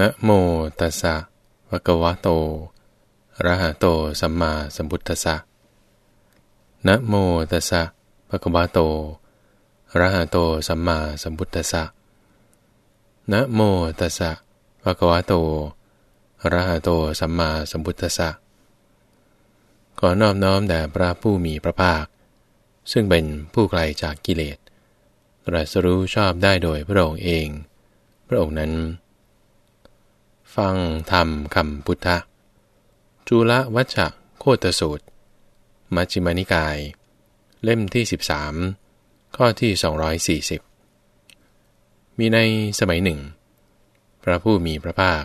นะโมตัสสะภะคะวะโตระหะโตสัมมาสัมพุทธัสสะนะโมตัสสะภะคะวะโตระหะโตสัมมาสัมพุทธัสสะนะโมตัสสะภะคะวะโตระหะโตสัมมาสัมพุทธัสสะขอนอบน้อมแด่พระผู้มีพระภาค ซึ่งเป็นผู้ไกลจากกิเลสตรัสรู้ชอบได้โดยพระองค์เอง พระองค์นั้น ฟังธรรมคำพุทธะจุลวัชโคตสูตร มัชฌิมานิกาย เล่มที่ 13 ข้อที่ 240 มีในสมัยหนึ่ง พระผู้มีพระภาค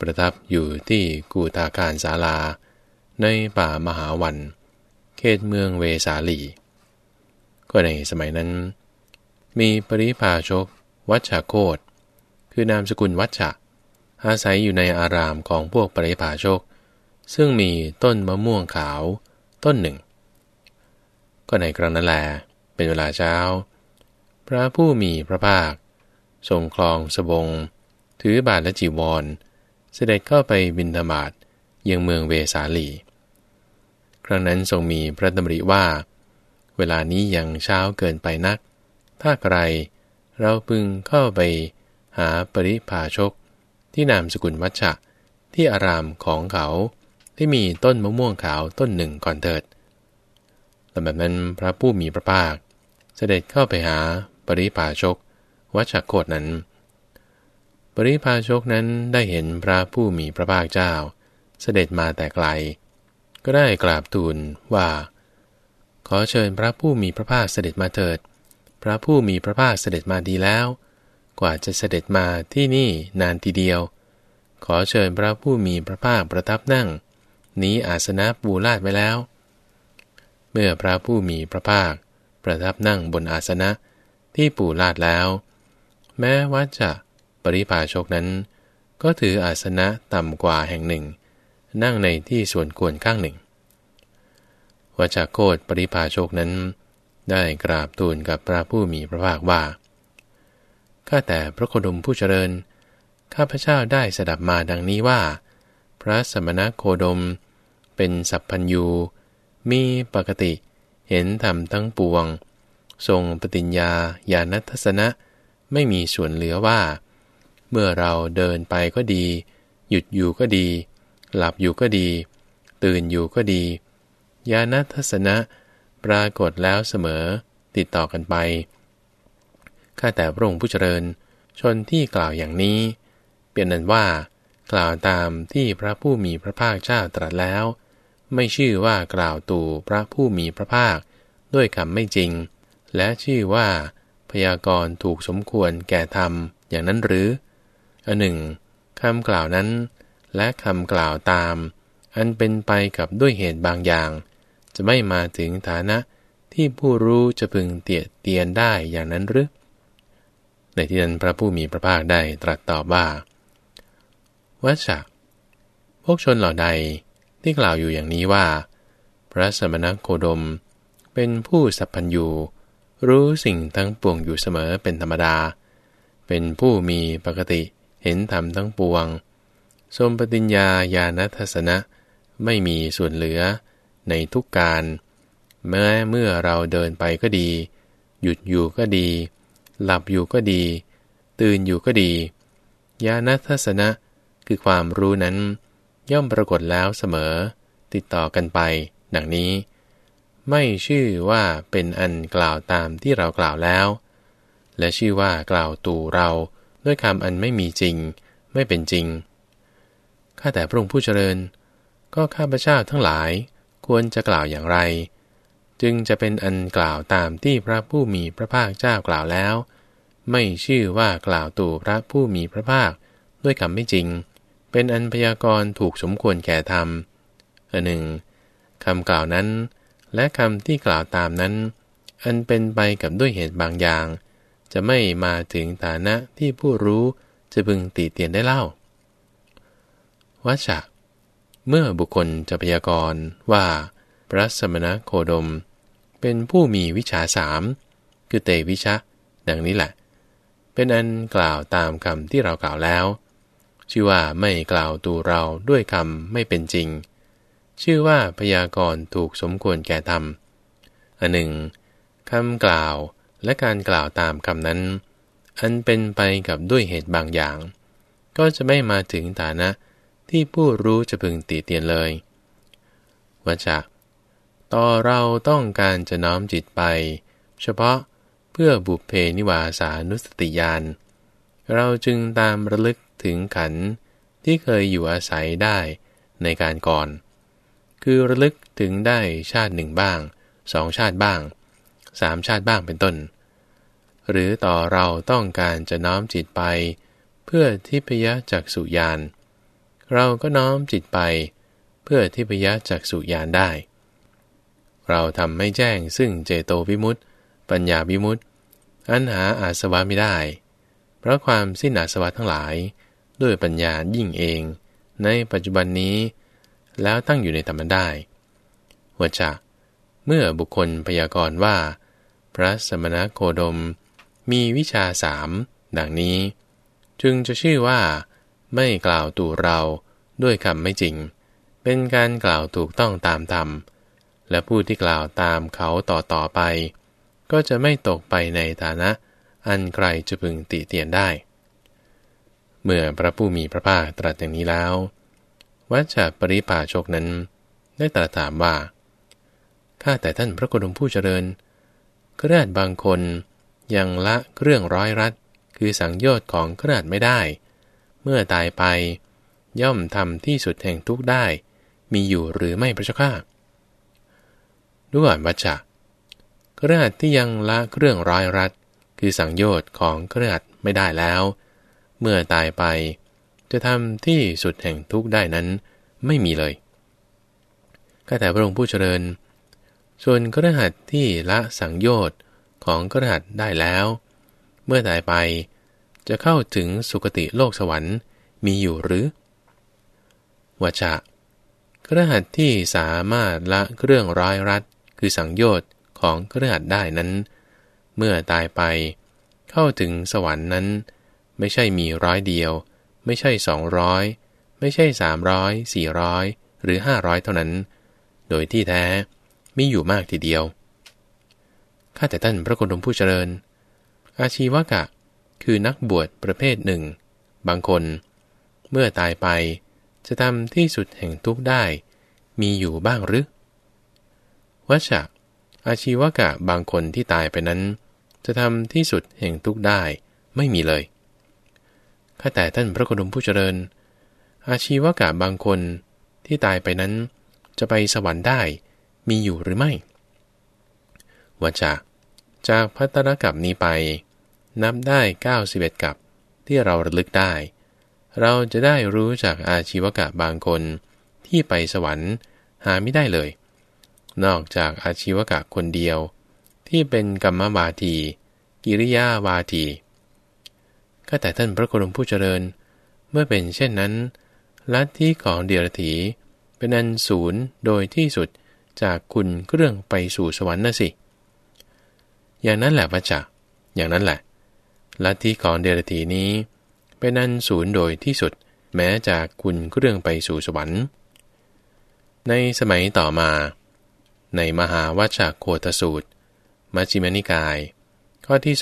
ประทับอยู่ที่กูตาการศาลา ในป่ามหาวัน เขตเมืองเวสาลี ก็ในสมัยนั้น มีปริพาชกวัชโคตคือนามสกุลวัชชะ อาศัยอยู่ในอารามของพวกปริพาชก ซึ่งมีต้นมะม่วงขาวต้นหนึ่ง ก็ในครั้งนั้นแลเป็นเวลาเช้า พระผู้มีพระภาค ทรงคลองสบง ถือบาทและจีวร เสด็จเข้าไปบินธบาตยังเมืองเวสาลี ครั้งนั้นทรงมีพระดำริว่า เวลานี้ยังเช้าเกินไปนัก ถ้าใครเราพึงเข้าไปหาปริพาชก ที่นามสกุลวัชชะ ที่อารามของเขาที่มีต้นมะม่วงขาวต้นหนึ่งก่อนเถิดแต่แบนั้นพระผู้มีพระภาค เสด็จเข้าไปหาปริพาชก วัชโคตนั้น ปริพาชกนั้นได้เห็นพระผู้มีพระภาคเจ้า เสด็จมาแต่ไกล ก็ได้กราบทูลว่า ขอเชิญพระผู้มีพระภาคเสด็จมาเถิด พระผู้มีพระภาคเสด็จมาดีแล้ว กว่าจะเสด็จมาที่นี่นานทีเดียว ขอเชิญพระผู้มีพระภาคประทับนั่ง นี้อาสนะปูลาดไว้แล้ว เมื่อพระผู้มีพระภาค ประทับนั่งบนอาสนะที่ปูลาดแล้ว แม้ว่าจะปริพาชกนั้น ก็ถืออาสนะต่ำกว่าแห่งหนึ่ง นั่งในที่ส่วนควรข้างหนึ่งวัชโคตปริพาชกนั้น ได้กราบทูลกับพระผู้มีพระภาคว่า ข้าแต่พระโคดมผู้เจริญ ข้าพเจ้าได้สดับมาดังนี้ว่า พระสมณโคดม เป็นสัพพัญยูมีปกติเห็นธรรมทั้งปวง ทรงปฏิญญาญาณทัศนะ ไม่มีส่วนเหลือว่า เมื่อเราเดินไปก็ดี หยุดอยู่ก็ดี หลับอยู่ก็ดี ตื่นอยู่ก็ดี ญาณทัศนะ ปรากฏแล้วเสมอติดต่อกันไป ข้าแต่พระองค์ผู้เจริญ ชนที่กล่าวอย่างนี้ เปลี่ยนนั้นว่า กล่าวตามที่พระผู้มีพระภาคเจ้าตรัสแล้ว ไม่ชื่อว่ากล่าวตู่พระผู้มีพระภาค ด้วยคำไม่จริง และชื่อว่า พยากรณ์ถูกสมควรแก่ธรรมอย่างนั้นหรืออันหนึ่งคำกล่าวนั้น และคำกล่าวตาม อันเป็นไปกับด้วยเหตุบางอย่าง จะไม่มาถึงฐานะที่ผู้รู้จะพึงเตียเตียนได้อย่างนั้นหรือ ในที่นั้นพระผู้มีพระภาคได้ตรัสตอบว่าวัชชะพวกชนเหล่าใดที่กล่าวอยู่อย่างนี้ว่า พระสมณโคดม เป็นผู้สัพพัญญูรู้สิ่งทั้งปวงอยู่เสมอเป็นธรรมดา เป็นผู้มีปกติเห็นธรรมทั้งปวงทรงปฏิญญาญาณทัศนะ ไม่มีส่วนเหลือในทุกการแม้เมื่อเราเดินไปก็ดี หยุดอยู่ก็ดี หลับอยู่ก็ดี ตื่นอยู่ก็ดี ญาณทัศนะคือความรู้นั้น ย่อมปรากฏแล้วเสมอ ติดต่อกันไป ดังนี้ ไม่ชื่อว่าเป็นอันกล่าวตามที่เรากล่าวแล้ว และชื่อว่ากล่าวตู่เราด้วยคำอันไม่มีจริง ไม่เป็นจริงข้าแต่พระองค์ผู้เจริญ ก็ข้าพเจ้าทั้งหลายควรจะกล่าวอย่างไร จึงจะเป็นอันกล่าวตามที่พระผู้มีพระภาคเจ้ากล่าวแล้ว ไม่ชื่อว่ากล่าวตู่พระผู้มีพระภาคด้วยคำไม่จริง เป็นอันพยากรณ์ถูกสมควรแก่ธรรมอันหนึ่งคำกล่าวนั้น และคำที่กล่าวตามนั้น อันเป็นไปกับด้วยเหตุบางอย่าง จะไม่มาถึงฐานะที่ผู้รู้จะพึงตีเตียนได้เล่าวัชะเมื่อบุคคลจะพยากรณ์ว่า พระสมณโคดม เป็นผู้มีวิชาสามคือเตวิชะ ดังนี้แหละ เป็นอันกล่าวตามคำที่เรากล่าวแล้ว ชื่อว่าไม่กล่าวตูเราด้วยคำไม่เป็นจริง ชื่อว่าพยากรณ์ถูกสมควรแก่ธรรมอันหนึ่งคำกล่าวและการกล่าวตามคำนั้น อันเป็นไปกับด้วยเหตุบางอย่าง ก็จะไม่มาถึงฐานะที่ผู้รู้จะพึงติเตียนเลยว่าจะ ต่อเราต้องการจะน้อมจิตไป เฉพาะเพื่อบุพเพนิวาสานุสติญาณเราจึงตามระลึกถึงขันที่เคยอยู่อาศัยได้ในการก่อน คือระลึกถึงได้ชาติหนึ่งบ้างสองชาติบ้างสามชาติบ้างเป็นต้น หรือต่อเราต้องการจะน้อมจิตไป เพื่อทิพยจักสุญาน เราก็น้อมจิตไป เพื่อทิพยจักสุญานได้ เราทำไม่แจ้งซึ่งเจโตวิมุตติ ปัญญาวิมุตติ อันหาอาสวะไม่ได้ เพราะความสิ้นอาสวะทั้งหลาย ด้วยปัญญายิ่งเอง ในปัจจุบันนี้ แล้วตั้งอยู่ในธรรมได้ว่าจะเมื่อบุคคลพยากรณ์ว่า พระสมณโคดม มีวิชาสามดังนี้ จึงจะชื่อว่า ไม่กล่าวตู่เราด้วยคำไม่จริง เป็นการกล่าวถูกต้องตามธรรม และผู้ที่กล่าวตามเขาต่อต่อไป ก็จะไม่ตกไปในฐานะ อันใครจะพึงติเตียนได้ เมื่อพระผู้มีพระภาคตรัสอย่างนี้แล้ว วัชปริปาชกนั้น ได้ตรัสถามว่าข้าแต่ท่านพระโคดมผู้เจริญกระดบางคนยังละเครื่องร้อยรัดคือสังโยชน์ของกระดไม่ได้ เมื่อตายไป ย่อมทำที่สุดแห่งทุกได้ มีอยู่หรือไม่พระเจ้าข้า ด้วยวัชชะกระดาษที่ยังละเครื่องร้อยรัด คือสังโยชน์ของกระดาษไม่ได้แล้ว เมื่อตายไป จะทำที่สุดแห่งทุกข์ได้นั้นไม่มีเลยก็แต่พระองค์ผู้เจริญ ส่วนกระหัตที่ละสังโยชน์ของกระหัตได้แล้ว เมื่อตายไปจะเข้าถึงสุคติโลกสวรรค์มีอยู่หรือวจะกระหัตที่สามารถละเครื่องร้อยรัด คือสังโยชน์ของกระหัตได้นั้น เมื่อตายไป เข้าถึงสวรรค์นั้น ไม่ใช่มีร้อยเดียว ไม่ใช่สองร้อยไม่ใช่สามร้อยสี่ร้อยหรือห้าร้อยเท่านั้น โดยที่แท้มีอยู่มากทีเดียวข้าแต่ท่านพระโคดมผู้เจริญ อาชีวกะ คือนักบวชประเภทหนึ่ง บางคน เมื่อตายไป จะทำที่สุดแห่งทุกได้ มีอยู่บ้างหรือ วัชะอาชีวกะบางคนที่ตายไปนั้น จะทำที่สุดแห่งทุกได้ไม่มีเลยข้าแต่ท่านพระโคดมผู้เจริญ อาชีวกะบางคนที่ตายไปนั้น จะไปสวรรค์ได้มีอยู่หรือไม่ว่าจากจากพัตรกับนี้ไป นับได้ 91 กับที่เราระลึกได้ เราจะได้รู้จากอาชีวกะบางคนที่ไปสวรรค์หาไม่ได้เลย นอกจากอาชีวกะคนเดียว ที่เป็นกรรมวาที กิริยาวาทีข้าแต่ท่านพระโคดมผู้เจริญ เมื่อเป็นเช่นนั้น ลัทธิของเดียรถีเป็นอันศูนย์โดยที่สุดจากคุณเครื่องไปสู่สวรรค์นะสิ อย่างนั้นแหละพระจักอย่างนั้นแหละลัทธิของเดรถีนี้ เป็นอันศูนย์โดยที่สุดแม้จากคุณเครื่องไปสู่สวรรค์ ในสมัยต่อมา ในมหาวัชโคตสูตร มัชฌิมนิกาย ข้อที่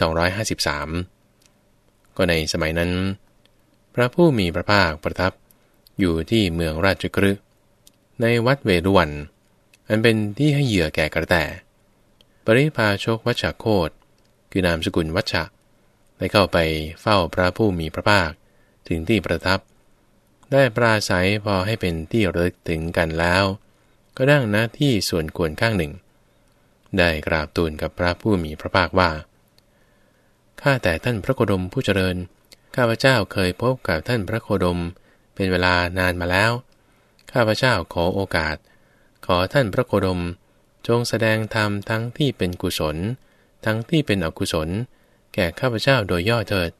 253 ก็ในสมัยนั้น พระผู้มีพระภาคประทับอยู่ที่เมืองราชกฤห์ในวัดเวรุวัน อันเป็นที่ให้เหยื่อแก่กระแตปริพาชกวัชโคตคือนามสกุลวัชชะได้เข้าไปเฝ้าพระผู้มีพระภาคถึงที่ประทับ ได้ปราศัยพอให้เป็นที่ระลึกถึงกันแล้ว ก็ดั่งหน้าที่ส่วนควรข้างหนึ่ง ได้กราบตูนกับพระผู้มีพระภาคว่า ข้าแต่ท่านพระโคดมผู้เจริญ ข้าพเจ้าเคยพบกับท่านพระโคดม เป็นเวลานานมาแล้ว ข้าพเจ้าขอโอกาส ขอท่านพระโคดม จงแสดงธรรมทั้งที่เป็นกุศล ทั้งที่เป็นอกุศล แก่ข้าพเจ้าโดยย่อเถิด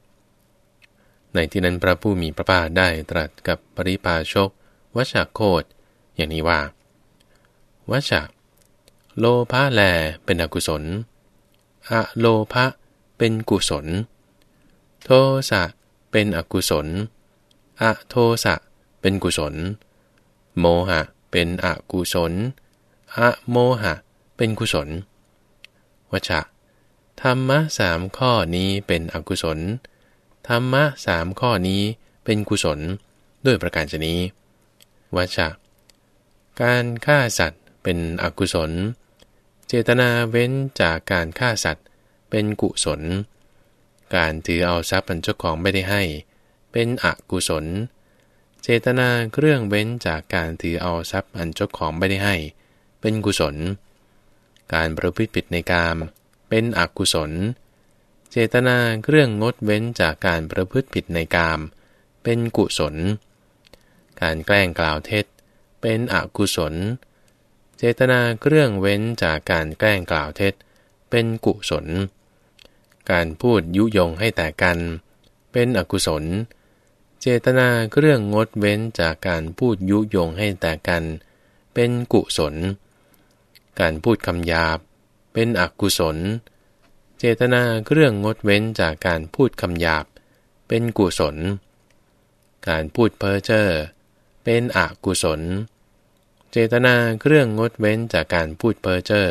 ในที่นั้นพระผู้มีพระภาคได้ตรัสกับปริพาชกวัชโคตอย่างนี้ว่า วัชะโลภะแลเป็นอกุศล อะโลภะเป็นกุศล โทสะเป็นอกุศล อะโทสะเป็นกุศล โมหะเป็นอกุศล อะโมหะเป็นกุศลวชะธรรมะสามข้อนี้เป็นอกุศล ธรรมะสามข้อนี้เป็นกุศลด้วยประการชนี้วชะการฆ่าสัตว์ เป็นอกุศล เจตนาเว้นจากการฆ่าสัตว์ เป็นกุศล การถือเอาทรัพย์อันเจ้าของไม่ได้ให้ เป็นอกุศล เจตนาเครื่องเว้นจากการถือเอาทรัพย์อันเจ้าของไม่ได้ให้ เป็นกุศล การประพฤติผิดในกาม เป็นอกุศล เจตนาเครื่องงดเว้นจากการประพฤติผิดในกาม เป็นกุศล การแกล้งกล่าวเท็จ เป็นอกุศล จตนาเครื่องเว้นจากการแกล้งกล่าวเท็จ เป็นกุศล การพูดยุยงให้แต่กัน เป็นอกุศล เจตนาเครื่องงดเว้นจากการพูดยุยงให้แต่กัน เป็นกุศล การพูดคำหยาบ เป็นอกุศล เจตนาเครื่องงดเว้นจากการพูดคำหยาบ เป็นกุศล การพูดเพ้อเจ้อเป็นอกุศล เจตนาเครื่องงดเว้นจากการพูดเพ้อเจ้อ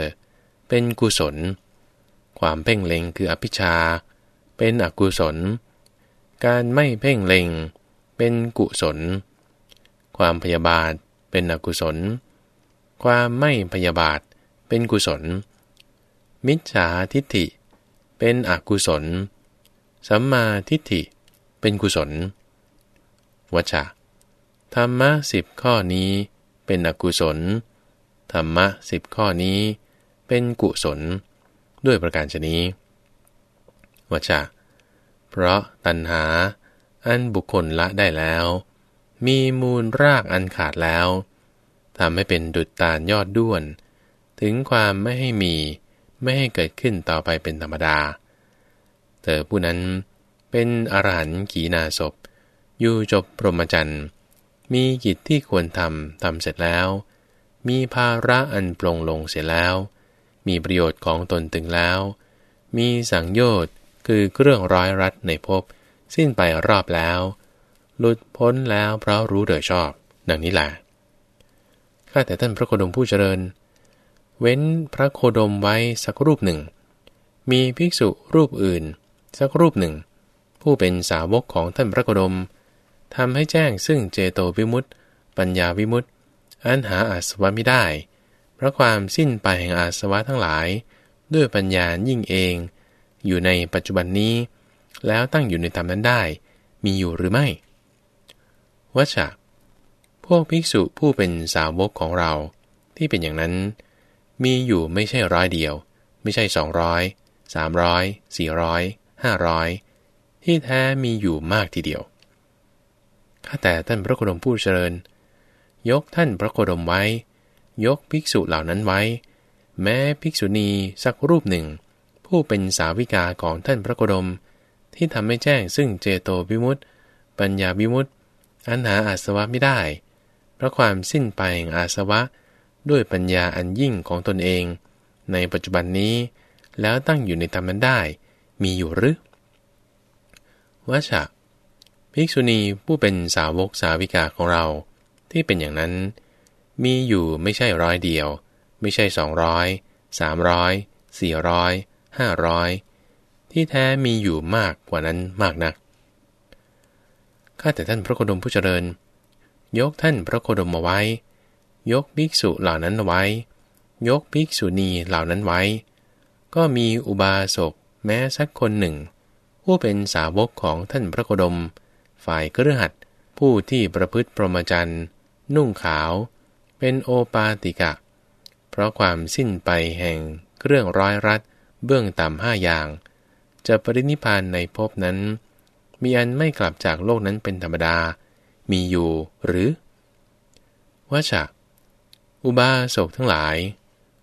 เป็นกุศล ความเพ่งเล็งคืออภิชา เป็นอกุศล การไม่เพ่งเล็ง เป็นกุศล ความพยาบาทเป็นอกุศล ความไม่พยาบาทเป็นกุศล มิจฉาทิฏฐิ เป็นอกุศล สัมมาทิฏฐิ เป็นกุศล วัชะธรรมะสิบข้อนี้ เป็นอกุศล ธรรมะสิบข้อนี้ เป็นกุศล ด้วยประการชนี้วจะเพราะตัณหา อันบุคคลละได้แล้ว มีมูลรากอันขาดแล้วทำให้เป็นดุจตาลยอดด้วน ถึงความไม่ให้มีไม่ให้เกิดขึ้นต่อไปเป็นธรรมดา เธอผู้นั้นเป็นอรหันต์ขีนาศพอยู่จบพรหมจรรย์ มีกิจที่ควรทำทำเสร็จแล้ว มีภาระอันปลงลงเสร็จแล้ว มีประโยชน์ของตนถึงแล้ว มีสังโยชน์คือเครื่องร้อยรัดในภพสิ้นไปรอบแล้ว หลุดพ้นแล้วเพราะรู้โดยชอบ ดังนี้แหละข้าแต่ท่านพระโคดมผู้เจริญ เว้นพระโคดมไว้สักรูปหนึ่ง มีภิกษุรูปอื่น สักรูปหนึ่ง ผู้เป็นสาวกของท่านพระโคดม ทำให้แจ้งซึ่งเจโตวิมุตติ ปัญญาวิมุตติ อันหาอาสวะไม่ได้ เพราะความสิ้นไปแห่งอาสวะทั้งหลาย ด้วยปัญญายิ่งเอง อยู่ในปัจจุบันนี้ แล้วตั้งอยู่ในธรรมนั้นได้ มีอยู่หรือไม่วัชะพวกภิกษุผู้เป็นสาวกของเรา ที่เป็นอย่างนั้น มีอยู่ไม่ใช่ร้อยเดียว ไม่ใช่สองร้อยสามร้อยสี่ร้อยห้าร้อยที่แท้มีอยู่มากทีเดียว ข้าแต่ท่านพระโคดมผู้เจริญ ยกท่านพระโคดมไว้ ยกภิกษุเหล่านั้นไว้ แม้ภิกษุณีสักรูปหนึ่ง ผู้เป็นสาวิกาของท่านพระโคดม ที่ทำให้แจ้งซึ่งเจโตวิมุตต์ปัญญาวิมุตต์อันหาอาสวะไม่ได้ เพราะความสิ้นไปแห่งอาสวะ ด้วยปัญญาอันยิ่งของตนเอง ในปัจจุบันนี้ แล้วตั้งอยู่ในธรรมนั้นได้ มีอยู่หรือวชะ ภิกษุณีผู้เป็นสาวกสาวิกาของเราที่เป็นอย่างนั้น มีอยู่ไม่ใช่ร้อยเดียว ไม่ใช่สองร้อยสามร้อยสี่ร้อยห้าร้อยที่แท้มีอยู่มากกว่านั้นมากนักข้าแต่ท่านพระโคดมผู้เจริญ ยกท่านพระโคดมมาไว้ ยกภิกษุเหล่านั้นไว้ ยกภิกษุณีเหล่านั้นไว้ ก็มีอุบาสกแม้สักคนหนึ่ง ผู้เป็นสาวกของท่านพระโคดม ฝ่ายเครือขัดผู้ที่ประพฤติปรหมจันทร์นุ่งขาว เป็นโอปาติกะ เพราะความสิ้นไปแห่งเครื่องร้อยรัดเบื้องต่ำห้าอย่าง จะปรินิพานในภพนั้น มีอันไม่กลับจากโลกนั้นเป็นธรรมดา มีอยู่หรือว่าจะอุบาสกทั้งหลาย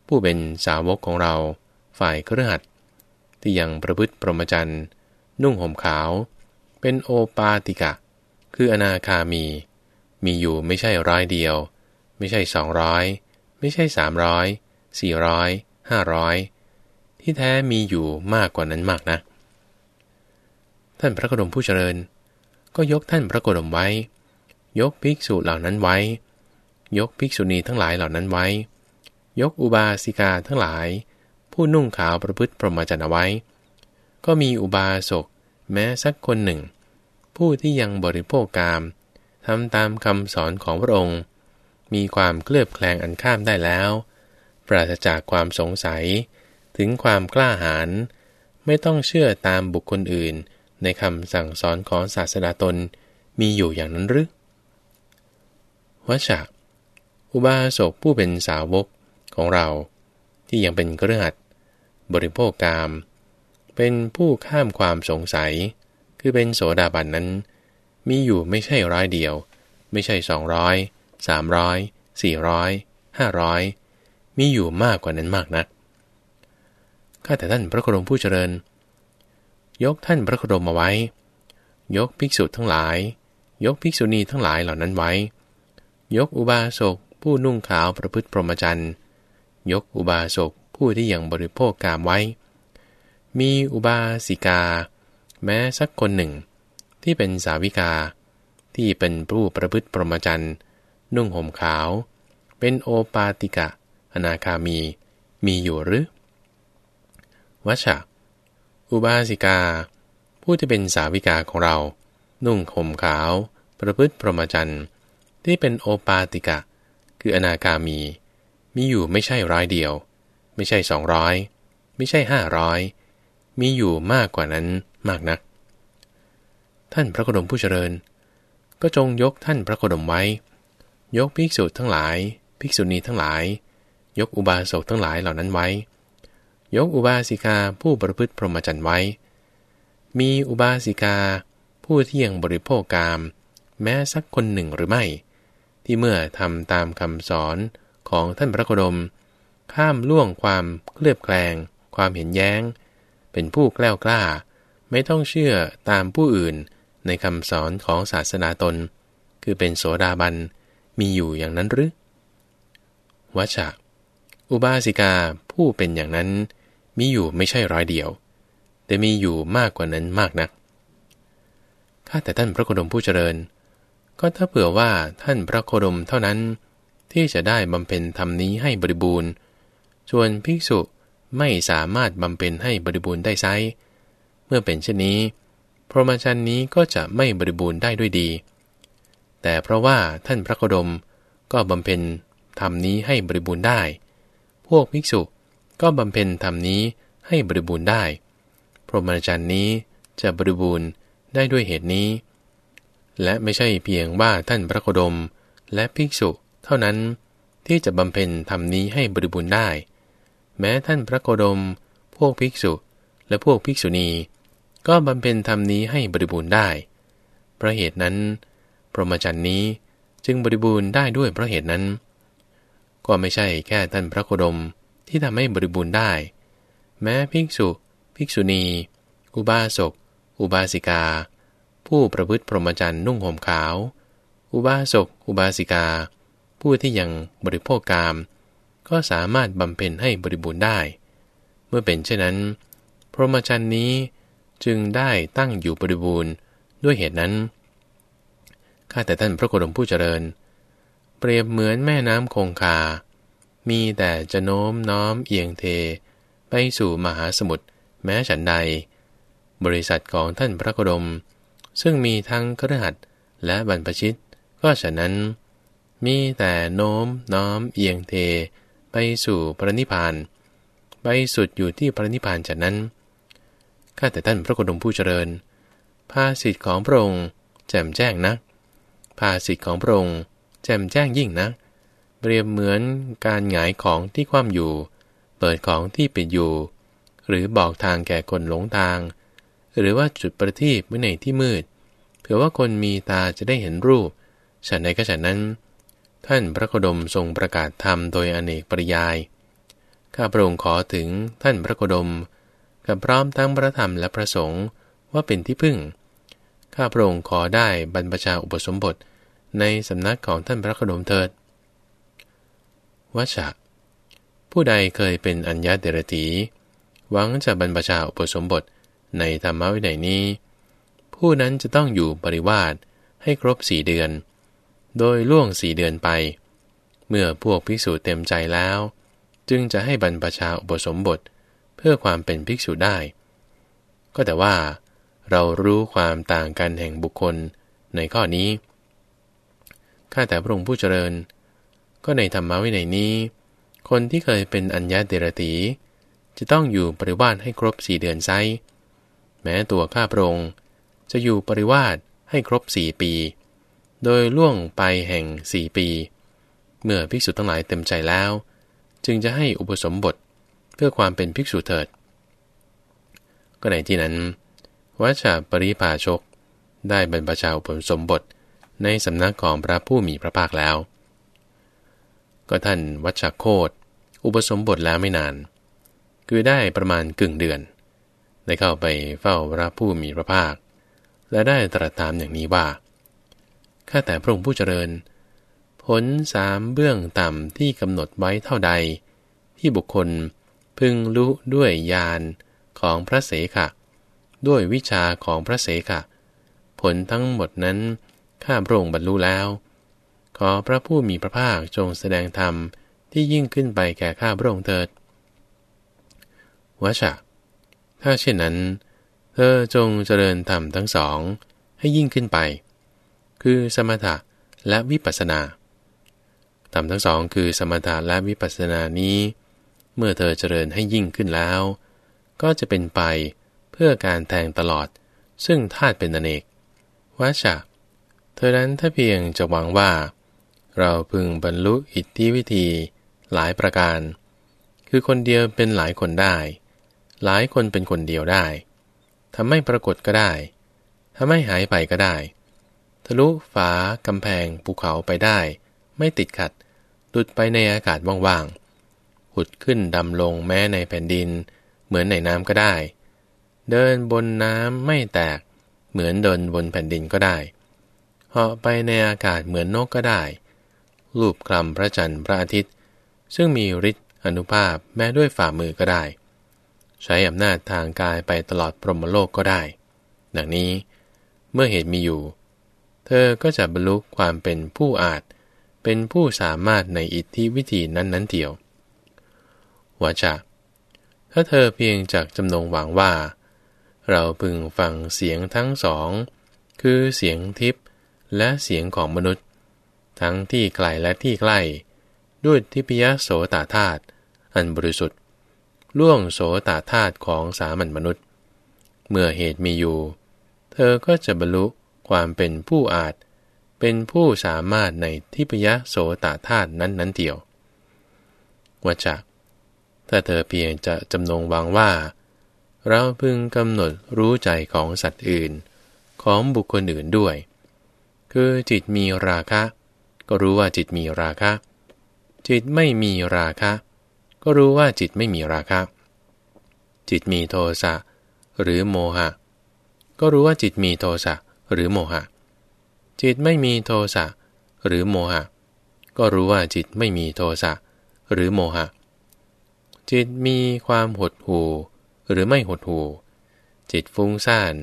ผู้เป็นสาวกของเรา ฝ่ายเครือขัดที่ยังประพฤติปรหมจันทร์นุ่งห่มขาว เป็นโอปาติกะ คืออนาคามี มีอยู่ไม่ใช่ร้อยเดียว ไม่ใช่สองร้อยไม่ใช่สามร้อยสี่ร้อยห้าร้อยที่แท้มีอยู่มากกว่านั้นมากนะ ท่านพระโคดมผู้เจริญ ก็ยกท่านพระโคดมไว้ ยกภิกษุเหล่านั้นไว้ ยกภิกษุณีทั้งหลายเหล่านั้นไว้ ยกอุบาสิกาทั้งหลาย ผู้นุ่งขาวประพฤติพรหมจรรย์เอาไว้ ก็มีอุบาสก แม้สักคนหนึ่ง ผู้ที่ยังบริโภคกามทำตามคำสอนของพระองค์ มีความเคลือบแคลงอันข้ามได้แล้ว ปราศจากความสงสัย ถึงความกล้าหาญไม่ต้องเชื่อตามบุคคลอื่น ในคำสั่งสอนของศาสดาตนมีอยู่อย่างนั้นหรือวชักอุบาสกผู้เป็นสาวกของเรา ที่ยังเป็นเครือขัดบริโภคกาม เป็นผู้ข้ามความสงสัย คือเป็นโสดาบันนั้น มีอยู่ไม่ใช่ร้อยเดียว ไม่ใช่สองร้อยสามร้อยสี่ร้อยห้าร้อยมีอยู่มากกว่านั้นมากนักข้าแต่ท่านพระโคดมผู้เจริญ ยกท่านพระโคดมมาไว้ ยกภิกษุทั้งหลาย ยกภิกษุณีทั้งหลายเหล่านั้นไว้ ยกอุบาสกผู้นุ่งขาวประพฤติพรหมจรรย์ ยกอุบาสกผู้ที่ยังบริโภคกามไว้ มีอุบาสิกา แม้สักคนหนึ่ง ที่เป็นสาวิกา ที่เป็นผู้ประพฤติพรมจรรย์นุ่งห่มขาว เป็นโอปาติกะ อนาคามี มีอยู่หรือวัชะอุบาสิกา ผู้ที่เป็นสาวิกาของเรา นุ่งห่มขาว ประพฤติพรมจรรย์ที่เป็นโอปาติกะ คืออนาคามี มีอยู่ไม่ใช่ร้อยเดียว ไม่ใช่สองร้อยไม่ใช่ห้าร้อย มีอยู่มากกว่านั้นมากนัก ท่านพระโคดมผู้เจริญ ก็จงยกท่านพระโคดมไว้ ยกภิกษุทั้งหลาย ภิกษุณีทั้งหลาย ยกอุบาสกทั้งหลายเหล่านั้นไว้ ยกอุบาสิกาผู้ประพฤติพรหมจรรย์ไว้ มีอุบาสิกาผู้ที่ยังบริโภคกาม แม้สักคนหนึ่งหรือไม่ ที่เมื่อทำตามคำสอนของท่านพระโคดม ข้ามล่วงความเคลือบแคลง ความเห็นแย้ง เป็นผู้แกล้วกล้า ไม่ต้องเชื่อตามผู้อื่นในคำสอนของศาสนาตน คือเป็นโสดาบันมีอยู่อย่างนั้นหรือวัชะอุบาสิกาผู้เป็นอย่างนั้น มีอยู่ไม่ใช่ร้อยเดียว แต่มีอยู่มากกว่านั้นมากนักข้าแต่ท่านพระโคดมผู้เจริญ ก็ถ้าเผื่อว่าท่านพระโคดมเท่านั้น ที่จะได้บำเพ็ญธรรมนี้ให้บริบูรณ์ส่วนภิกษุ ไม่สามารถบำเพ็ญให้บริบูรณ์ได้ไซเมื่อเป็นเช่นนี้ พรหมจรรย์นี้ก็จะไม่บริบูรณ์ได้ด้วยดี แต่เพราะว่าท่านพระโคดมก็บำเพ็ญธรรมนี้ให้บริบูรณ์ได้ พวกภิกษุก็บำเพ็ญธรรมนี้ให้บริบูรณ์ได้ พรหมจรรย์นี้จะบริบูรณ์ได้ด้วยเหตุนี้ และไม่ใช่เพียงว่าท่านพระโคดมและภิกษุเท่านั้นที่จะบำเพ็ญธรรมนี้ให้บริบูรณ์ได้ แม้ท่านพระโคดม พวกภิกษุ และพวกภิกษุณี ก็บำเพ็ญธรรมนี้ให้บริบูรณ์ได้ เพราะเหตุนั้น พรหมจรรย์นี้จึงบริบูรณ์ได้ด้วยเพราะเหตุนั้น ก็ไม่ใช่แค่ท่านพระโคดมที่ทำให้บริบูรณ์ได้ แม้ภิกษุ ภิกษุณี อุบาสก อุบาสิกา ผู้ประพฤติพรหมจรรย์นุ่งห่มขาว อุบาสก อุบาสิกา ผู้ที่ยังบริโภคกาม ก็สามารถบำเพ็ญให้บริบูรณ์ได้ เมื่อเป็นเช่นนั้น พรหมจรรย์นี้จึงได้ตั้งอยู่บริบูรณ์ด้วยเหตุนั้น ข้าแต่ท่านพระโคดมผู้เจริญ เปรียบเหมือนแม่น้ำคงคา มีแต่จะโน้มน้อมเอียงเท ไปสู่มหาสมุทรแม้ฉันใด บริษัทของท่านพระโคดม ซึ่งมีทั้งกระหัตและบรรพชิต ก็ฉะนั้น มีแต่โน้มน้อมเอียงเท ไปสู่พระนิพพานไปสุดอยู่ที่พระนิพพานฉะนั้นข้าแต่ท่านพระโคดมผู้เจริญ ภาสิทธิ์ของพระองค์แจ่มแจ้งนักภาสิทธิ์ของพระองค์แจ่มแจ้งยิ่งนักเปรียบเหมือนการหงายของที่คว่ำอยู่ เปิดของที่ปิดอยู่ หรือบอกทางแก่คนหลงทาง หรือว่าจุดประทีปเมื่อในที่มืด เผื่อว่าคนมีตาจะได้เห็นรูป ฉันใดก็ฉันนั้น ท่านพระโคดมทรงประกาศธรรมโดยอเนกปริยาย ข้าพระองค์ขอถึงท่านพระโคดม กับพร้อมทั้งพระธรรมและพระสงฆ์ว่าเป็นที่พึ่ง ข้าพระองค์ขอได้บรรพชาอุปสมบทในสำนักของท่านพระโคดมเถิดวัชะผู้ใดเคยเป็นอัญญาเดรตีหวังจะบรรพชาอุปสมบทในธรรมวินัยนี้ ผู้นั้นจะต้องอยู่ปริวาสให้ครบสี่เดือน โดยล่วงสี่เดือนไป เมื่อพวกภิกษุเต็มใจแล้ว จึงจะให้บรรพชาอุปสมบทเพื่อความเป็นภิกษุได้ ก็แต่ว่า เรารู้ความต่างกันแห่งบุคคลในข้อนี้ ข้าแต่พระองค์ผู้เจริญ ก็ในธรรมวินัยนี้ คนที่เคยเป็นอัญญาเดรตีจะต้องอยู่ปริวาสให้ครบสี่เดือนไซ แม้ตัวข้าพระองค์จะอยู่ปริวาสให้ครบสี่ปี โดยล่วงไปแห่งสี่ปี เมื่อภิกษุทั้งหลายเต็มใจแล้ว จึงจะให้อุปสมบทเพื่อความเป็นภิกษุเถิด ก็ในที่นั้นวัชาปริภาชก ได้บรรพชาอุปสมบทในสำนักของพระผู้มีพระภาคแล้ว ก็ท่านวัชโคตอุปสมบทแล้วไม่นาน คือได้ประมาณกึ่งเดือน ได้เข้าไปเฝ้าพระผู้มีพระภาค และได้ตรัสถามอย่างนี้ว่า ข้าแต่พระองค์ผู้เจริญ ผลสามเบื้องต่ำที่กำหนดไว้เท่าใด ที่บุคคลพึงรู้ด้วยญาณของพระเสขะ ด้วยวิชาของพระเสขะ ผลทั้งหมดนั้น ข้าพระองค์บรรลุแล้ว ขอพระผู้มีพระภาคจงแสดงธรรมที่ยิ่งขึ้นไปแก่ข้าพระองค์เถิดวชะถ้าเช่นนั้น เธอจงเจริญธรรมทั้งสองให้ยิ่งขึ้นไป คือสมถะและวิปัสสนาธรรมทั้งสองคือสมถะและวิปัสสนานี้ เมื่อเธอเจริญให้ยิ่งขึ้นแล้ว ก็จะเป็นไปเพื่อการแทงตลอด ซึ่งธาตุเป็นอเนกวาชะเธอนั้นถ้าเพียงจะหวังว่า เราพึงบรรลุอิทธิวิธีหลายประการ คือคนเดียวเป็นหลายคนได้ หลายคนเป็นคนเดียวได้ทำให้ปรากฏก็ได้ทำให้หายไปก็ได้ ทะลุฝากำแพงภูเขาไปได้ ไม่ติดขัดหลุดไปในอากาศว่างๆ หุดขึ้นดำลงแม้ในแผ่นดิน เหมือนในน้ำก็ได้ เดินบนน้ำไม่แตก เหมือนเดินบนแผ่นดินก็ได้เหาะไปในอากาศเหมือนนกก็ได้ รูปคลำพระจันทร์พระอาทิตย์ ซึ่งมีฤทธิ์อนุภาพแม้ด้วยฝ่ามือก็ได้ ใช้อำนาจทางกายไปตลอดพรหมโลกก็ได้ ดังนี้เมื่อเหตุมีอยู่ เธอก็จะบรรลุความเป็นผู้อาจ เป็นผู้สามารถในอิทธิวิธีนั้นๆเดียววาจาถ้าเธอเพียงจากจำนงหวังว่า เราพึงฟังเสียงทั้งสอง คือเสียงทิพย์และเสียงของมนุษย์ ทั้งที่ไกลและที่ใกล้ ด้วยทิพยโสตธาตุอันบริสุทธิ์ ล่วงโสตธาตุของสามัญมนุษย์ เมื่อเหตุมีอยู่ เธอก็จะบรรลุ ความเป็นผู้อาจ เป็นผู้สามารถในทิพยโสตธาตุนั้นนั้นเดียวว่าจะถ้าเธอเพียงจะจำนงวางว่า เราพึงกำหนดรู้ใจของสัตว์อื่น ของบุคคลอื่นด้วย คือจิตมีราคะ ก็รู้ว่าจิตมีราคะ จิตไม่มีราคะ ก็รู้ว่าจิตไม่มีราคะ จิตมีโทสะหรือโมหะ ก็รู้ว่าจิตมีโทสะ หรือโมหะ จิตไม่มีโทสะหรือโมหะ ก็รู้ว่าจิตไม่มีโทสะหรือโมหะ จิตมีความหดหู่หรือไม่หดหู่ จิตฟุ้งซ่าน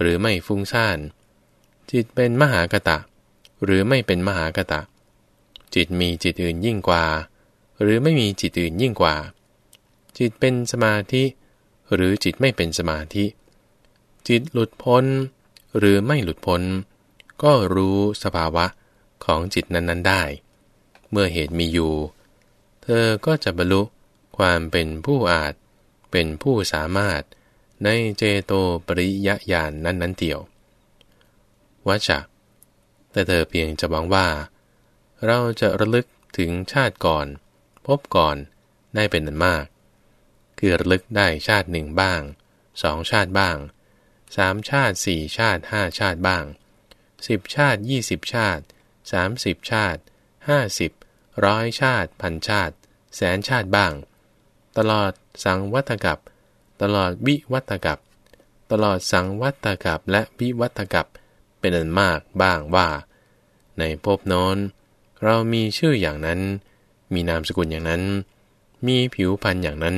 หรือไม่ฟุ้งซ่าน จิตเป็นมหากตะ หรือไม่เป็นมหากตะ จิตมีจิตอื่นยิ่งกว่า หรือไม่มีจิตอื่นยิ่งกว่า จิตเป็นสมาธิ หรือจิตไม่เป็นสมาธิ จิตหลุดพ้น หรือไม่หลุดพ้น ก็รู้สภาวะของจิตนั้นๆได้ เมื่อเหตุมีอยู่ เธอก็จะบรรลุความเป็นผู้อาจเป็นผู้สามารถในเจโตปริยญาณนนั้นนั้นเดียววัชะแต่เธอเพียงจะหวังว่า เราจะระลึกถึงชาติก่อน พบก่อนได้เป็นนันมาก คือระลึกได้ชาติหนึ่งบ้างสองชาติบ้าง สามชาติสี่ชาติห้าชาติบ้างสิบชาติยี่สิบชาติสามสิบชาติห้าสิบร้อยชาติพันชาติ แสนชาติบ้าง ตลอดสังวัตกับตลอดวิวัตกับตลอดสังวัตกับและวิวัตกับเป็นอันมากบ้างว่า ในภพโน้น เรามีชื่ออย่างนั้น มีนามสกุลอย่างนั้น มีผิวพรรณอย่างนั้น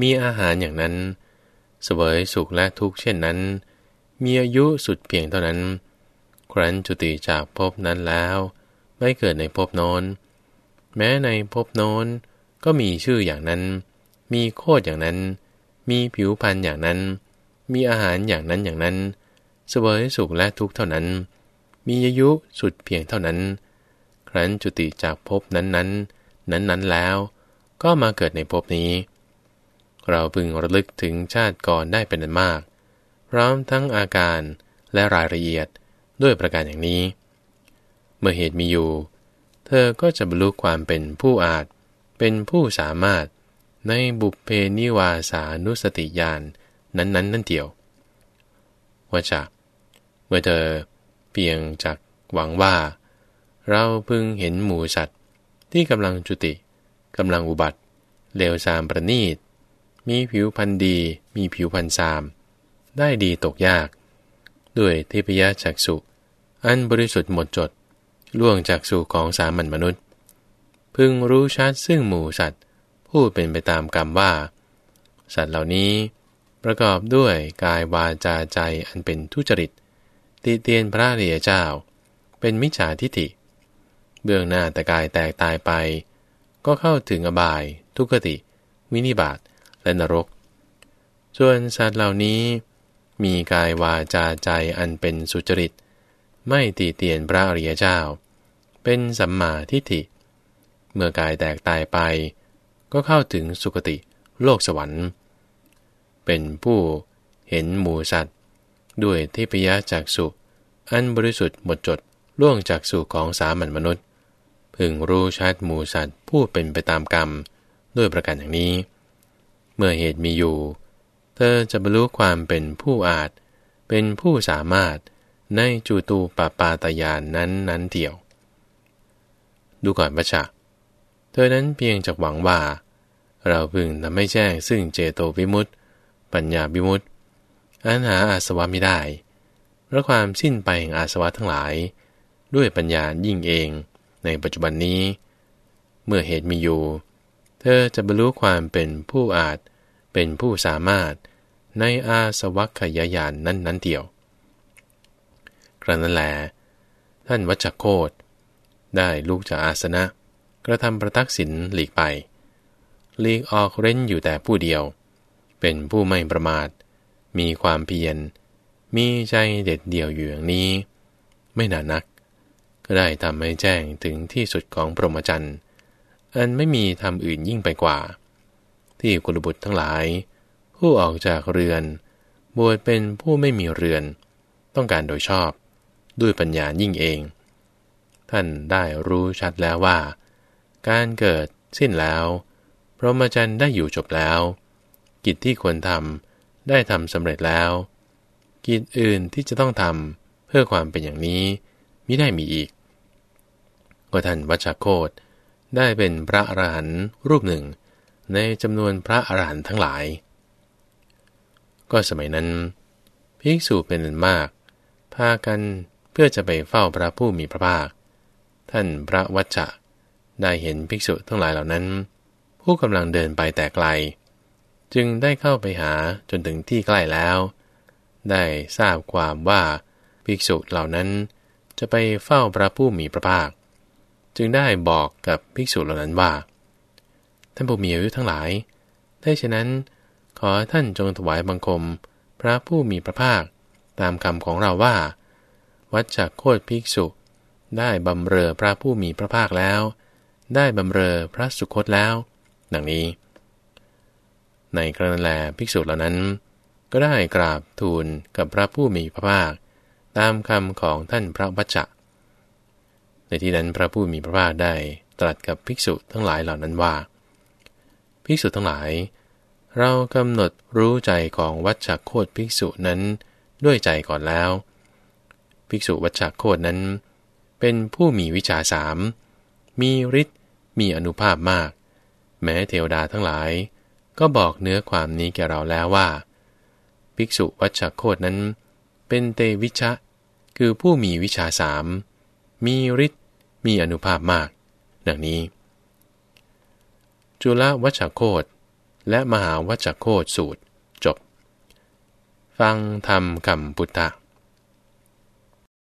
มีอาหารอย่างนั้น สวยสุขและทุกข์เช่นนั้น มีอายุสุดเพียงเท่านั้น ครั้นจุติจากภพนั้นแล้วไม่เกิดในภพโน้น แม้ในภพโน้นก็มีชื่ออย่างนั้น มีโคดอย่างนั้น มีผิวพรรณอย่างนั้น มีอาหารอย่างนั้นอย่างนั้น เสวยสุขและทุกข์เท่านั้น มีอายุสุดเพียงเท่านั้น ครั้นจุติจากภพนั้นๆ นั้นๆแล้ว ก็มาเกิดในภพนี้ เราพึงระลึกถึงชาติก่อนได้เป็นอันมาก พร้อมทั้งอาการและรายละเอียดด้วยประการอย่างนี้ เมื่อเหตุมีอยู่ เธอก็จะบรรลุความเป็นผู้อาจ เป็นผู้สามารถในบุพเพนิวาสานุสติญาณนนั้นๆนั่นเดียวว่าจะเมื่อเธอเพียงจากหวังว่า เราพึงเห็นหมูสัตว์ที่กำลังจุติกำลังอุบัติเลวสามประนีต มีผิวพันธ์ดี มีผิวพันธ์สาม ได้ดีตกยาก ด้วยเทพยจักสุอันบริสุทธิ์หมดจด ล่วงจากสู่ของสามัญมนุษย์ พึงรู้ชัดซึ่งหมูสัตว์ผู้เป็นไปตามกรรมว่า สัตว์เหล่านี้ ประกอบด้วยกายวาจาใจอันเป็นทุจริต ติเตียนพระเรียเจ้า เป็นมิจฉาทิฏฐิ เบื้องหน้าแต่กายแตกตายไป ก็เข้าถึงอบาย ทุกขติ วินิบาต และนรก ส่วนสัตว์เหล่านี้ มีกายวาจาใจอันเป็นสุจริต ไม่ตีเตียนพระอริยเจ้า เป็นสัมมาทิฏฐิ เมื่อกายแตกตายไป ก็เข้าถึงสุคติโลกสวรรค์ เป็นผู้เห็นหมูสัตว์ ด้วยทิพยจากสุอันบริสุทธิ์หมดจดล่วงจากสู่ของสามัญมนุษย์ พึงรู้ชัดหมูสัตว์ผู้เป็นไปตามกรรม ด้วยประการอย่างนี้ เมื่อเหตุมีอยู่ เธอจะบรรลุความเป็นผู้อาจ เป็นผู้สามารถในจูตูปปาตยานนั้นนั้นเดียว ดูก่อนพระชะเธอนั้นเพียงจะหวังว่า เราพึงทำให้แจ้งซึ่งเจโตวิมุตติ ปัญญาวิมุตติอันหาอาสวะไม่ได้เพราะความสิ้นไปแห่งอาสวะทั้งหลาย ด้วยปัญญายิ่งเองในปัจจุบันนี้ เมื่อเหตุมีอยู่ เธอจะบรรลุความเป็นผู้อาจ เป็นผู้สามารถ ในอาสวัคยายานนั้นนั้นเดียวครั้นั้นแล ท่านวัชโคตได้ลุกจากอาสนะ กระทำประทักษิณหลีกไปหลีกออกเร้นอยู่แต่ผู้เดียว เป็นผู้ไม่ประมาท มีความเพียร มีใจเด็ดเดี่ยวอยู่อย่างนี้ ไม่นานนัก ก็ได้ทำให้แจ้งถึงที่สุดของพรหมจรรย์ อันไม่มีทำอื่นยิ่งไปกว่า ที่กุลบุตรทั้งหลาย ผู้ออกจากเรือน บวชเป็นผู้ไม่มีเรือน ต้องการโดยชอบ ด้วยปัญญายิ่งเอง ท่านได้รู้ชัดแล้วว่า การเกิดสิ้นแล้วพรหมจรรย์ได้อยู่จบแล้ว กิจที่ควรทำได้ทำสำเร็จแล้ว กิจอื่นที่จะต้องทำเพื่อความเป็นอย่างนี้มิได้มีอีกก็ท่านวัชโคต ได้เป็นพระอรหันต์รูปหนึ่ง ในจำนวนพระอรหันต์ทั้งหลาย ก็สมัยนั้น ภิกษุเป็นอันมาก พากันเพื่อจะไปเฝ้าพระผู้มีพระภาค ท่านพระวัชชะได้เห็นภิกษุทั้งหลายเหล่านั้น ผู้กำลังเดินไปแต่ไกล จึงได้เข้าไปหาจนถึงที่ใกล้แล้ว ได้ทราบความว่าภิกษุเหล่านั้นจะไปเฝ้าพระผู้มีพระภาค จึงได้บอกกับภิกษุเหล่านั้นว่า ท่านผู้มีอายุทั้งหลาย ได้ฉะนั้น ขอท่านจงถวายบังคม พระผู้มีพระภาคตามคำของเราว่า วัดจากโคตภิกษุ ได้บำเรอพระผู้มีพระภาคแล้ว ได้บำเรอพระสุคตแล้ว ดังนี้ ในกระนั้นแลภิกษุเหล่านั้น ก็ได้กราบทูลกับพระผู้มีพระภาค ตามคำของท่านพระวัจจะ ในที่นั้นพระผู้มีพระภาคได้ตรัสกับภิกษุทั้งหลายเหล่านั้นว่า ภิกษุทั้งหลาย เรากำหนดรู้ใจของวัชโคตภิกษุนั้นด้วยใจก่อนแล้ว ภิกษุวัชโคตนั้น เป็นผู้มีวิชาสามมีฤทธิ์มีอนุภาพมาก แม้เทวดาทั้งหลาย ก็บอกเนื้อความนี้แก่เราแล้วว่า ภิกษุวัชโคตนั้น เป็นเตวิชะ คือผู้มีวิชาสาม มีฤทธิ์มีอนุภาพมาก ดังนี้ จุลวัชโคตและมหาวัชโคตสูตร จบ ฟังธรรมคำพุทธะ